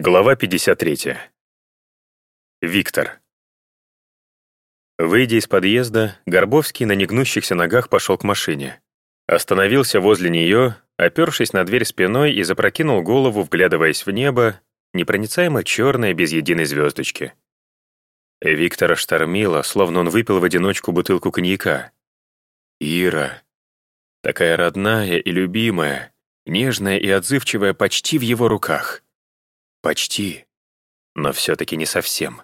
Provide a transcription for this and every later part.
Глава 53. Виктор. Выйдя из подъезда, Горбовский на негнущихся ногах пошел к машине. Остановился возле нее, опершись на дверь спиной и запрокинул голову, вглядываясь в небо, непроницаемо черное, без единой звездочки. Виктора штормило, словно он выпил в одиночку бутылку коньяка. Ира. Такая родная и любимая, нежная и отзывчивая почти в его руках — Почти, но все-таки не совсем.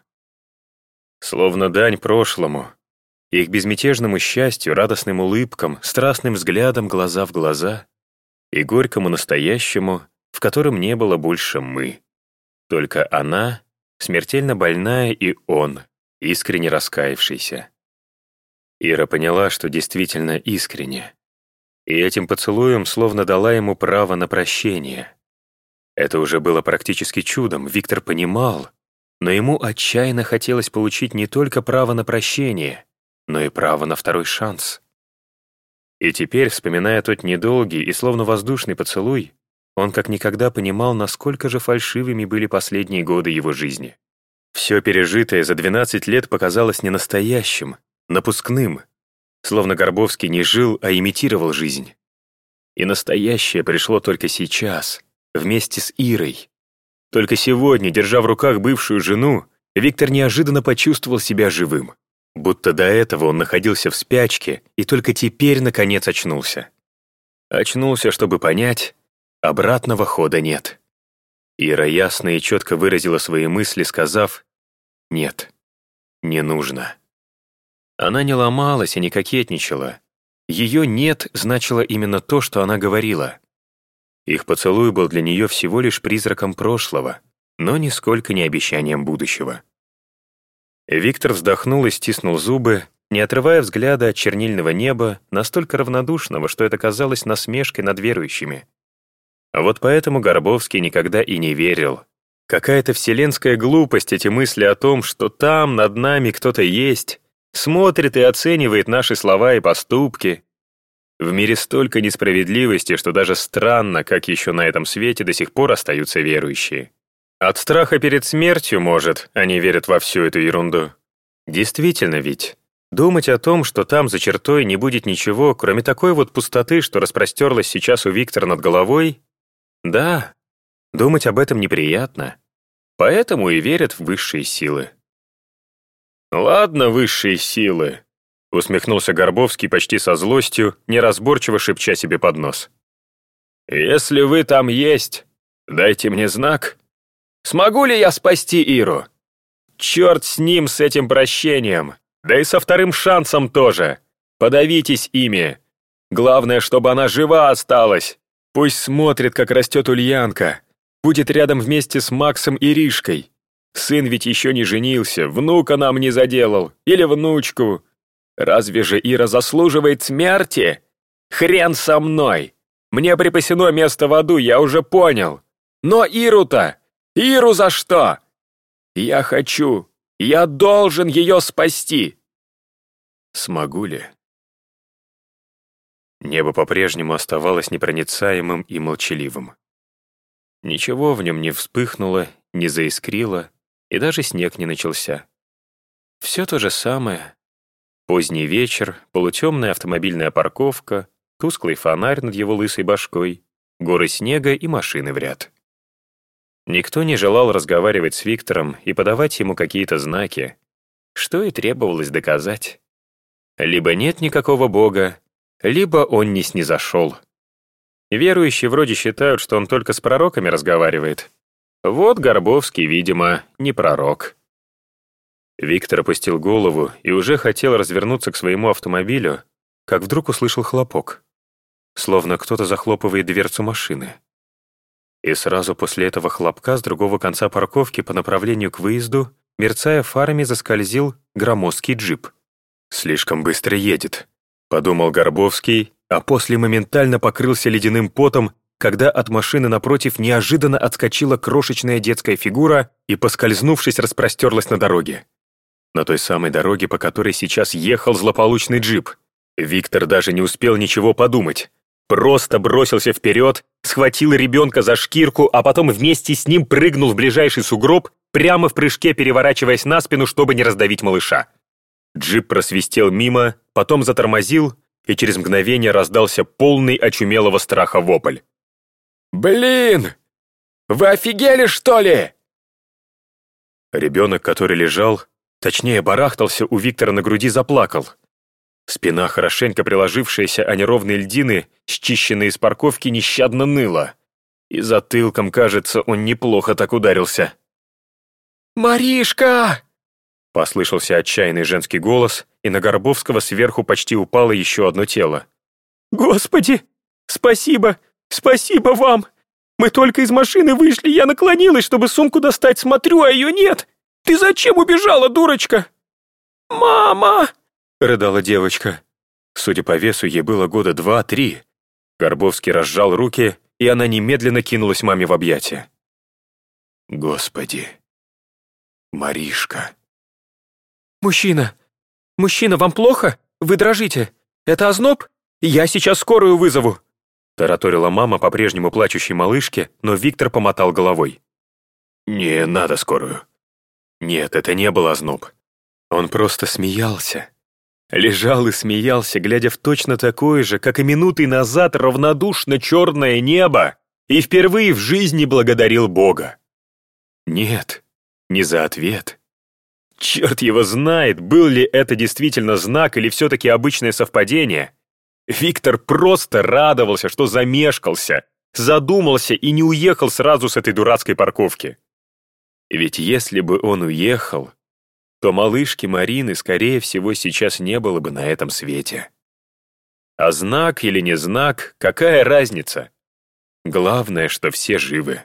Словно дань прошлому, их безмятежному счастью, радостным улыбкам, страстным взглядом глаза в глаза и горькому настоящему, в котором не было больше «мы». Только она, смертельно больная, и он, искренне раскаявшийся. Ира поняла, что действительно искренне, и этим поцелуем словно дала ему право на прощение. Это уже было практически чудом, Виктор понимал, но ему отчаянно хотелось получить не только право на прощение, но и право на второй шанс. И теперь, вспоминая тот недолгий и словно воздушный поцелуй, он как никогда понимал, насколько же фальшивыми были последние годы его жизни. Все пережитое за 12 лет показалось ненастоящим, напускным, словно Горбовский не жил, а имитировал жизнь. И настоящее пришло только сейчас, вместе с Ирой. Только сегодня, держа в руках бывшую жену, Виктор неожиданно почувствовал себя живым. Будто до этого он находился в спячке и только теперь, наконец, очнулся. Очнулся, чтобы понять, обратного хода нет. Ира ясно и четко выразила свои мысли, сказав «нет, не нужно». Она не ломалась и не кокетничала. Ее «нет» значило именно то, что она говорила. Их поцелуй был для нее всего лишь призраком прошлого, но нисколько не обещанием будущего. Виктор вздохнул и стиснул зубы, не отрывая взгляда от чернильного неба, настолько равнодушного, что это казалось насмешкой над верующими. А вот поэтому Горбовский никогда и не верил. Какая-то вселенская глупость эти мысли о том, что там, над нами кто-то есть, смотрит и оценивает наши слова и поступки, в мире столько несправедливости, что даже странно, как еще на этом свете до сих пор остаются верующие. От страха перед смертью, может, они верят во всю эту ерунду. Действительно ведь, думать о том, что там за чертой не будет ничего, кроме такой вот пустоты, что распростерлась сейчас у Виктора над головой, да, думать об этом неприятно. Поэтому и верят в высшие силы. Ладно, высшие силы, Усмехнулся Горбовский почти со злостью, неразборчиво шепча себе под нос. «Если вы там есть, дайте мне знак. Смогу ли я спасти Иру? Черт с ним, с этим прощением, да и со вторым шансом тоже. Подавитесь ими. Главное, чтобы она жива осталась. Пусть смотрит, как растет Ульянка. Будет рядом вместе с Максом и Ришкой. Сын ведь еще не женился, внука нам не заделал. Или внучку. Разве же Ира заслуживает смерти? Хрен со мной! Мне припасено место в аду, я уже понял. Но Иру-то! Иру за что? Я хочу, я должен ее спасти. Смогу ли? Небо по-прежнему оставалось непроницаемым и молчаливым. Ничего в нем не вспыхнуло, не заискрило, и даже снег не начался. Все то же самое, Поздний вечер, полутемная автомобильная парковка, тусклый фонарь над его лысой башкой, горы снега и машины в ряд. Никто не желал разговаривать с Виктором и подавать ему какие-то знаки, что и требовалось доказать. Либо нет никакого Бога, либо он не снизошел. Верующие вроде считают, что он только с пророками разговаривает. Вот Горбовский, видимо, не пророк. Виктор опустил голову и уже хотел развернуться к своему автомобилю, как вдруг услышал хлопок. Словно кто-то захлопывает дверцу машины. И сразу после этого хлопка с другого конца парковки по направлению к выезду, мерцая фарами, заскользил громоздкий джип. «Слишком быстро едет», — подумал Горбовский, а после моментально покрылся ледяным потом, когда от машины напротив неожиданно отскочила крошечная детская фигура и, поскользнувшись, распростерлась на дороге на той самой дороге, по которой сейчас ехал злополучный джип. Виктор даже не успел ничего подумать. Просто бросился вперед, схватил ребенка за шкирку, а потом вместе с ним прыгнул в ближайший сугроб, прямо в прыжке переворачиваясь на спину, чтобы не раздавить малыша. Джип просвистел мимо, потом затормозил, и через мгновение раздался полный очумелого страха вопль. «Блин! Вы офигели, что ли?» Ребенок, который лежал, точнее барахтался у Виктора на груди, заплакал. Спина, хорошенько приложившаяся о неровные льдины, счищенные из парковки, нещадно ныла. И затылком, кажется, он неплохо так ударился. «Маришка!» Послышался отчаянный женский голос, и на Горбовского сверху почти упало еще одно тело. «Господи! Спасибо! Спасибо вам! Мы только из машины вышли, я наклонилась, чтобы сумку достать, смотрю, а ее нет! Ты зачем убежала, дурочка?» «Мама!» — рыдала девочка. Судя по весу, ей было года два-три. Горбовский разжал руки, и она немедленно кинулась маме в объятия. «Господи! Маришка!» «Мужчина! Мужчина, вам плохо? Вы дрожите. Это озноб? Я сейчас скорую вызову!» Тараторила мама по-прежнему плачущей малышке, но Виктор помотал головой. «Не надо скорую». Нет, это не был озноб. Он просто смеялся. Лежал и смеялся, глядя в точно такое же, как и минуты назад, равнодушно черное небо, и впервые в жизни благодарил Бога. Нет, не за ответ. Черт его знает, был ли это действительно знак или все-таки обычное совпадение. Виктор просто радовался, что замешкался, задумался и не уехал сразу с этой дурацкой парковки. Ведь если бы он уехал, то малышки Марины, скорее всего, сейчас не было бы на этом свете. А знак или не знак, какая разница? Главное, что все живы.